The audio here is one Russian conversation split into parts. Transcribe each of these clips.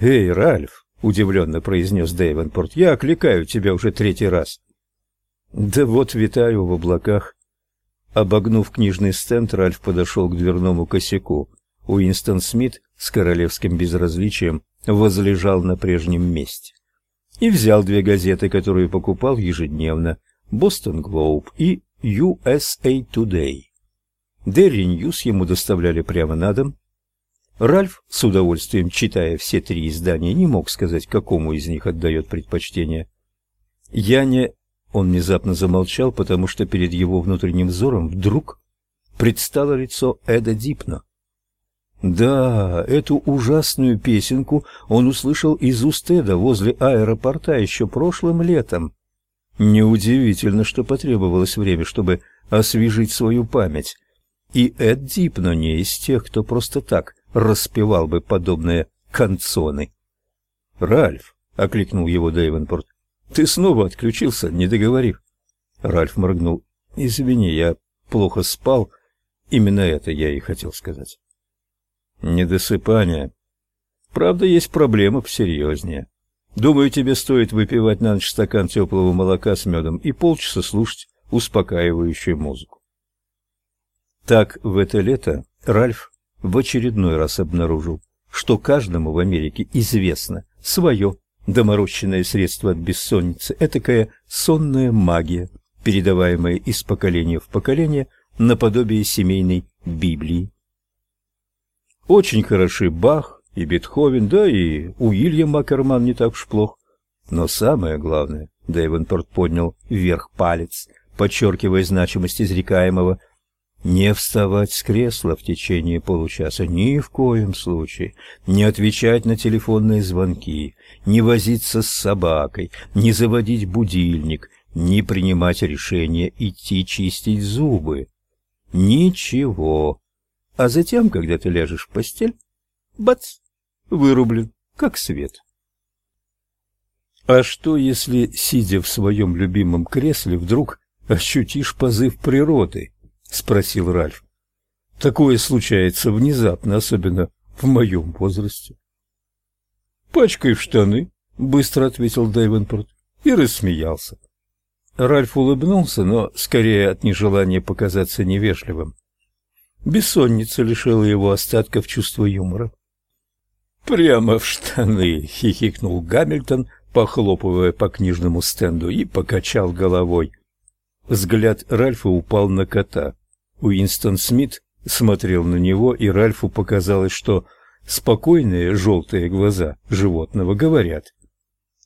«Эй, Ральф!» — удивленно произнес Дэйвенпорт. «Я окликаю тебя уже третий раз». «Да вот витаю в облаках». Обогнув книжный стенд, Ральф подошел к дверному косяку. Уинстон Смит с королевским безразличием возлежал на прежнем месте. И взял две газеты, которые покупал ежедневно, «Бостон Глоуб» и «USA Today». Дерри Ньюс ему доставляли прямо на дом. Ральф, с удовольствием читая все три издания, не мог сказать, какому из них отдает предпочтение. Я не... Он внезапно замолчал, потому что перед его внутренним взором вдруг предстало лицо Эда Дипна. Да, эту ужасную песенку он услышал из уст Эда возле аэропорта еще прошлым летом. Неудивительно, что потребовалось время, чтобы освежить свою память. И Эд Дипно не из тех, кто просто так распевал бы подобные канцоны. «Ральф!» — окликнул его Дэйвенпорт. «Ты снова отключился, не договорив». Ральф моргнул. «Извини, я плохо спал. Именно это я и хотел сказать». Недосыпание. Правда, есть проблема посерьезнее. Думаю, тебе стоит выпивать на ночь стакан теплого молока с медом и полчаса слушать успокаивающую музыку. Так в это лето Ральф в очередной раз обнаружил, что каждому в Америке известно свое доморощенное средство от бессонницы, этакая сонная магия, передаваемая из поколения в поколение наподобие семейной Библии очень хороши Бах и Бетховен, да и Уильям Макерман не так уж плох. Но самое главное, Дэйвенпорт поднял вверх палец, подчеркивая значимость изрекаемого, не вставать с кресла в течение получаса ни в коем случае, не отвечать на телефонные звонки, не возиться с собакой, не заводить будильник, не принимать решение идти чистить зубы. Ничего а затем, когда ты ляжешь в постель, бац, вырублен, как свет. А что, если, сидя в своем любимом кресле, вдруг ощутишь позыв природы? Спросил Ральф. Такое случается внезапно, особенно в моем возрасте. Пачкай в штаны, быстро ответил Дэйвенпорт и рассмеялся. Ральф улыбнулся, но скорее от нежелания показаться невежливым. Бессонница лишила его остатков чувства юмора. «Прямо в штаны!» — хихикнул Гамильтон, похлопывая по книжному стенду, и покачал головой. Взгляд Ральфа упал на кота. Уинстон Смит смотрел на него, и Ральфу показалось, что спокойные желтые глаза животного говорят.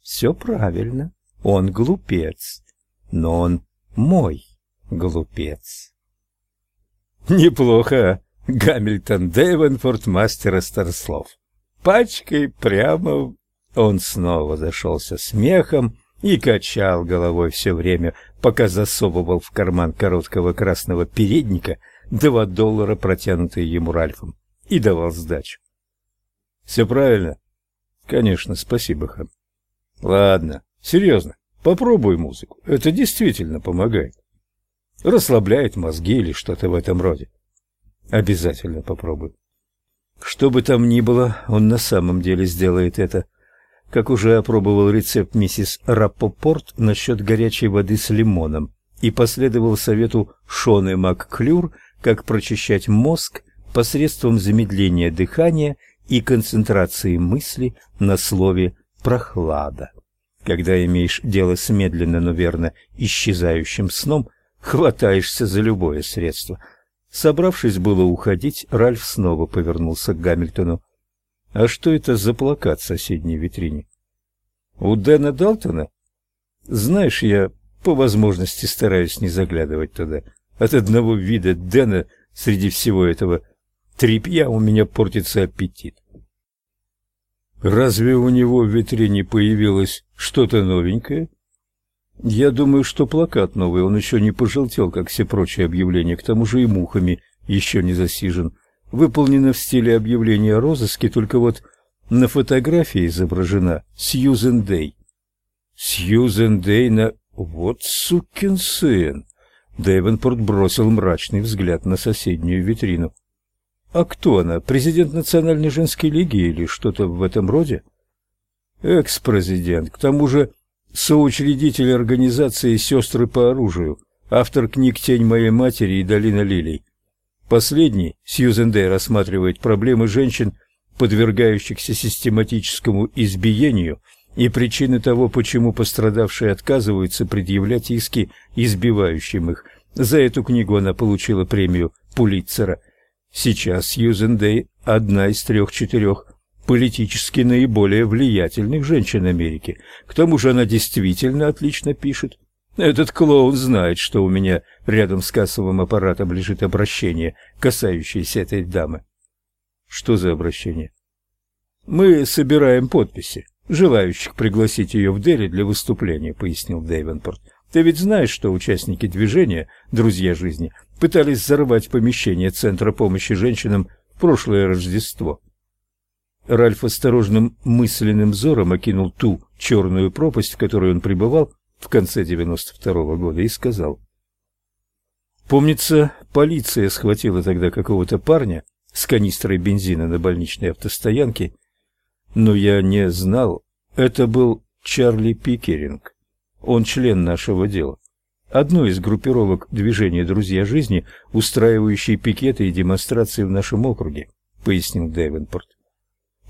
«Все правильно, он глупец, но он мой глупец». Неплохо, Гамильтон Дэйвенфорд, мастер старслов. Пачкой прямо... Он снова зашелся смехом и качал головой все время, пока засовывал в карман короткого красного передника два доллара, протянутые ему Ральфом, и давал сдачу. «Все правильно?» «Конечно, спасибо, Хан». «Ладно, серьезно, попробуй музыку. Это действительно помогает» расслабляет мозги или что-то в этом роде. Обязательно попробуй. Что бы там ни было, он на самом деле сделает это. Как уже опробовал рецепт миссис Раппопорт насчет горячей воды с лимоном и последовал совету Шоны МакКлюр, как прочищать мозг посредством замедления дыхания и концентрации мысли на слове «прохлада». Когда имеешь дело с медленно, но верно исчезающим сном – хватаешься за любое средство. Собравшись было уходить, Ральф снова повернулся к Гамильтону. А что это за плакат в соседней витрине? У Дэна Далтона? Знаешь, я по возможности стараюсь не заглядывать туда. От одного вида Дэна среди всего этого тряпья у меня портится аппетит. Разве у него в витрине появилось что-то новенькое? Я думаю, что плакат новый, он еще не пожелтел, как все прочие объявления, к тому же и мухами еще не засижен. Выполнено в стиле объявления о розыске, только вот на фотографии изображена Сьюзен Дэй. Сьюзен Дэй на... Вот сукин сын! Дэвенпорт бросил мрачный взгляд на соседнюю витрину. А кто она? Президент Национальной женской лиги или что-то в этом роде? Экс-президент, к тому же соучредитель организации «Сестры по оружию», автор книг «Тень моей матери» и «Долина лилий». Последний, Сьюзен Дэй, рассматривает проблемы женщин, подвергающихся систематическому избиению и причины того, почему пострадавшие отказываются предъявлять иски избивающим их. За эту книгу она получила премию Пулитцера. Сейчас Сьюзен Дэй одна из трех-четырех политически наиболее влиятельных женщин Америки. К тому же она действительно отлично пишет. Этот клоун знает, что у меня рядом с кассовым аппаратом лежит обращение, касающееся этой дамы. Что за обращение? Мы собираем подписи, желающих пригласить ее в Дели для выступления, пояснил Дэйвенпорт. Ты ведь знаешь, что участники движения «Друзья жизни» пытались взорвать помещение Центра помощи женщинам в прошлое Рождество. Ральф осторожным мысленным взором окинул ту черную пропасть, в которой он пребывал в конце 92-го года, и сказал. Помнится, полиция схватила тогда какого-то парня с канистрой бензина на больничной автостоянке, но я не знал, это был Чарли Пикеринг. Он член нашего дела. Одной из группировок движения «Друзья жизни», устраивающей пикеты и демонстрации в нашем округе, пояснил Дэвенпорт.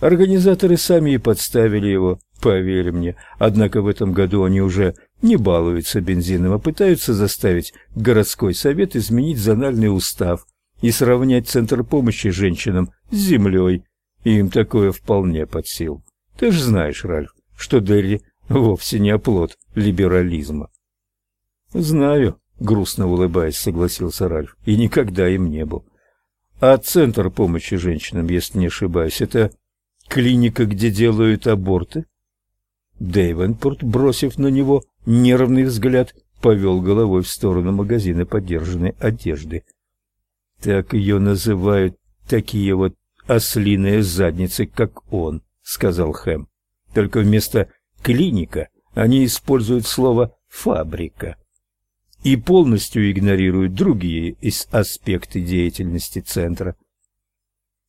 Организаторы сами и подставили его, поверь мне. Однако в этом году они уже не балуются бензином, а пытаются заставить городской совет изменить зональный устав и сравнять центр помощи женщинам с землей. Им такое вполне под силу. Ты же знаешь, Ральф, что Дерри вовсе не оплот либерализма. Знаю, грустно улыбаясь, согласился Ральф. И никогда им не был. А центр помощи женщинам, если не ошибаюсь, это Клиника, где делают аборты? Дэйвенпорт, бросив на него нервный взгляд, повел головой в сторону магазина подержанной одежды. Так ее называют такие вот ослиные задницы, как он, сказал Хэм. Только вместо клиника они используют слово фабрика и полностью игнорируют другие из аспекты деятельности центра.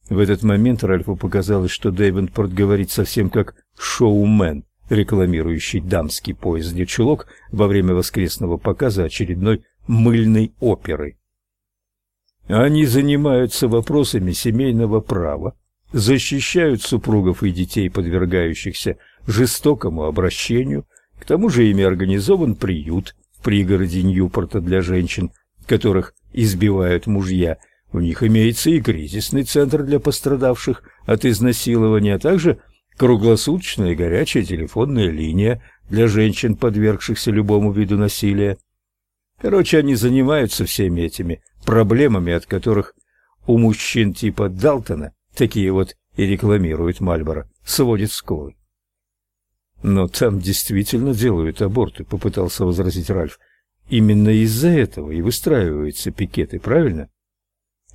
В этот момент Ральфу показалось, что Дэйвенпорт говорит совсем как шоумен, рекламирующий дамский поезд-чулок во время воскресного показа очередной мыльной оперы. Они занимаются вопросами семейного права, защищают супругов и детей, подвергающихся жестокому обращению. К тому же ими организован приют в пригороде Ньюпорта для женщин, которых избивают мужья – у них имеется и кризисный центр для пострадавших от изнасилования, а также круглосуточная горячая телефонная линия для женщин, подвергшихся любому виду насилия. Короче, они занимаются всеми этими проблемами, от которых у мужчин типа Далтона, такие вот и рекламируют Мальборо, сводит скулы. Но там действительно делают аборты, попытался возразить Ральф. Именно из-за этого и выстраиваются пикеты, правильно?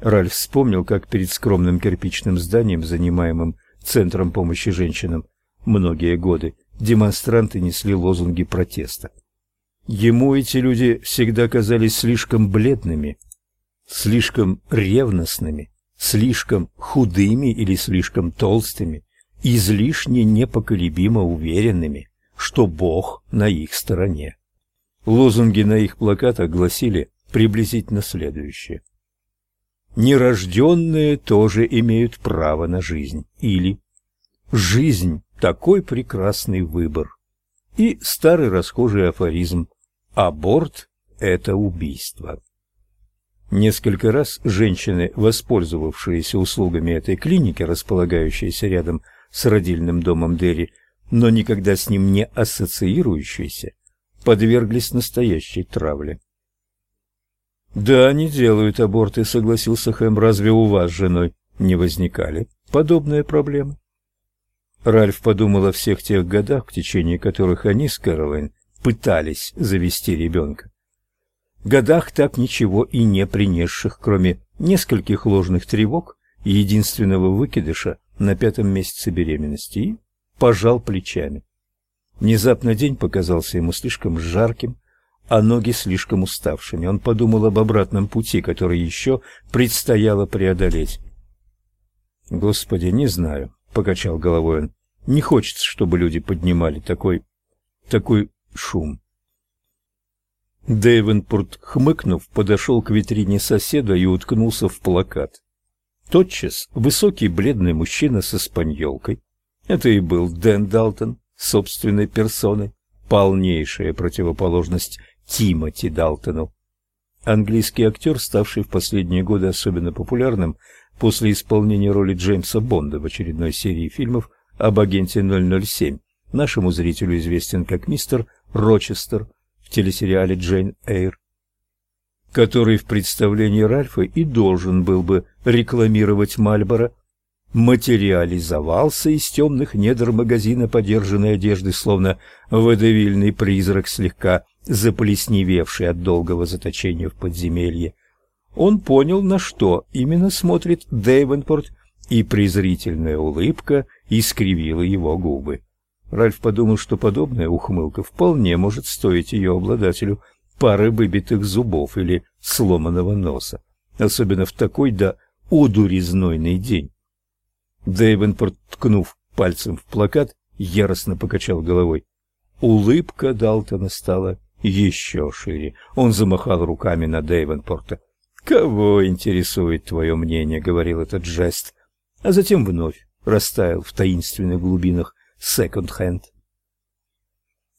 Ральф вспомнил, как перед скромным кирпичным зданием, занимаемым Центром помощи женщинам, многие годы демонстранты несли лозунги протеста. Ему эти люди всегда казались слишком бледными, слишком ревностными, слишком худыми или слишком толстыми, излишне непоколебимо уверенными, что Бог на их стороне. Лозунги на их плакатах гласили приблизительно следующее: нерожденные тоже имеют право на жизнь. Или «Жизнь – такой прекрасный выбор». И старый расхожий афоризм «Аборт – это убийство». Несколько раз женщины, воспользовавшиеся услугами этой клиники, располагающейся рядом с родильным домом Дерри, но никогда с ним не ассоциирующиеся, подверглись настоящей травле. Да, они делают аборты, согласился Хэм. Разве у вас с женой не возникали подобные проблемы? Ральф подумал о всех тех годах, в течение которых они с Кэролайн пытались завести ребенка. Годах так ничего и не принесших, кроме нескольких ложных тревог и единственного выкидыша на пятом месяце беременности, и пожал плечами. Внезапно день показался ему слишком жарким, а ноги слишком уставшими. Он подумал об обратном пути, который еще предстояло преодолеть. Господи, не знаю, покачал головой он. Не хочется, чтобы люди поднимали такой такой шум. Дэйвенпорт, хмыкнув, подошел к витрине соседа и уткнулся в плакат. Тотчас высокий бледный мужчина со испаньолкой, это и был Дэн Далтон, собственной персоной, полнейшая противоположность Тимоти Далтону. Английский актер, ставший в последние годы особенно популярным после исполнения роли Джеймса Бонда в очередной серии фильмов об агенте 007, нашему зрителю известен как мистер Рочестер в телесериале Джейн Эйр, который в представлении Ральфа и должен был бы рекламировать Мальборо, материализовался из темных недр магазина подержанной одежды, словно водовильный призрак, слегка заплесневевший от долгого заточения в подземелье. Он понял, на что именно смотрит Дэйвенпорт, и презрительная улыбка искривила его губы. Ральф подумал, что подобная ухмылка вполне может стоить ее обладателю пары выбитых зубов или сломанного носа, особенно в такой да одури знойный день. Дэйвенпорт, ткнув пальцем в плакат, яростно покачал головой. Улыбка Далтона стала еще шире. Он замахал руками на Дэйвенпорта. «Кого интересует твое мнение?» — говорил этот жест, а затем вновь растаял в таинственных глубинах секонд-хенд.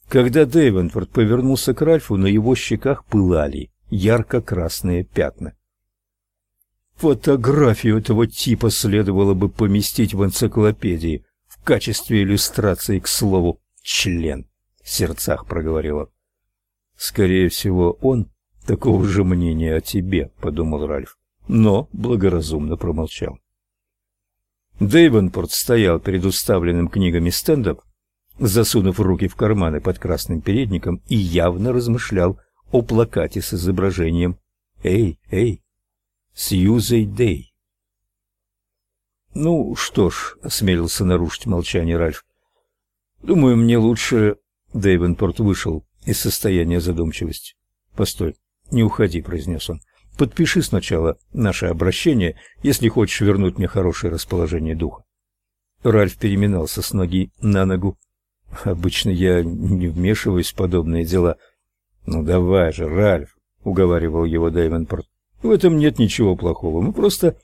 Когда Дэйвенпорт повернулся к Ральфу, на его щеках пылали ярко-красные пятна. Фотографию этого типа следовало бы поместить в энциклопедии в качестве иллюстрации к слову «член», — в сердцах проговорила. «Скорее всего, он такого же мнения о тебе», — подумал Ральф, но благоразумно промолчал. Дэйвенпорт стоял перед уставленным книгами стендом, засунув руки в карманы под красным передником и явно размышлял о плакате с изображением «Эй, эй, Сьюзей Дэй». «Ну что ж», — осмелился нарушить молчание Ральф, — «думаю, мне лучше...» Дэйвенпорт вышел из состояния задумчивости. «Постой, не уходи», — произнес он. Подпиши сначала наше обращение, если хочешь вернуть мне хорошее расположение духа. Ральф переминался с ноги на ногу. Обычно я не вмешиваюсь в подобные дела. Ну давай же, Ральф, уговаривал его Дэйвенпорт. В этом нет ничего плохого. Мы просто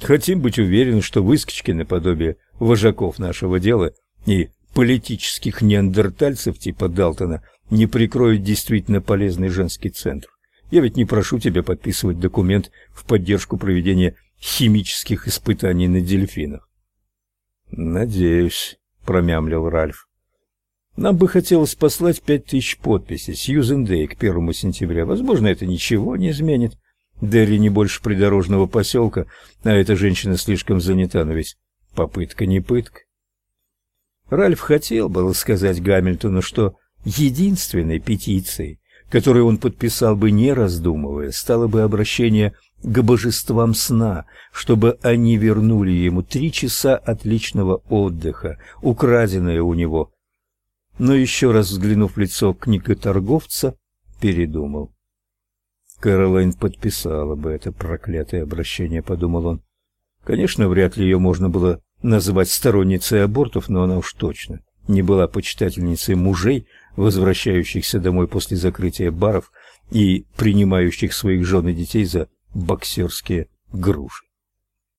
хотим быть уверены, что выскочки наподобие вожаков нашего дела и политических неандертальцев типа Далтона не прикроют действительно полезный женский центр. Я ведь не прошу тебя подписывать документ в поддержку проведения химических испытаний на дельфинах. Надеюсь, промямлил Ральф. Нам бы хотелось послать пять тысяч подписей Сьюзен Дэй к первому сентября. Возможно, это ничего не изменит. Дерри не больше придорожного поселка, а эта женщина слишком занята, но ведь попытка не пытка. Ральф хотел было сказать Гамильтону, что единственной петицией, которое он подписал бы не раздумывая, стало бы обращение к божествам сна, чтобы они вернули ему три часа отличного отдыха, украденное у него. Но еще раз взглянув в лицо книготорговца, передумал. Кэролайн подписала бы это проклятое обращение, подумал он. Конечно, вряд ли ее можно было называть сторонницей абортов, но она уж точно не была почитательницей мужей, возвращающихся домой после закрытия баров и принимающих своих жен и детей за боксерские груши.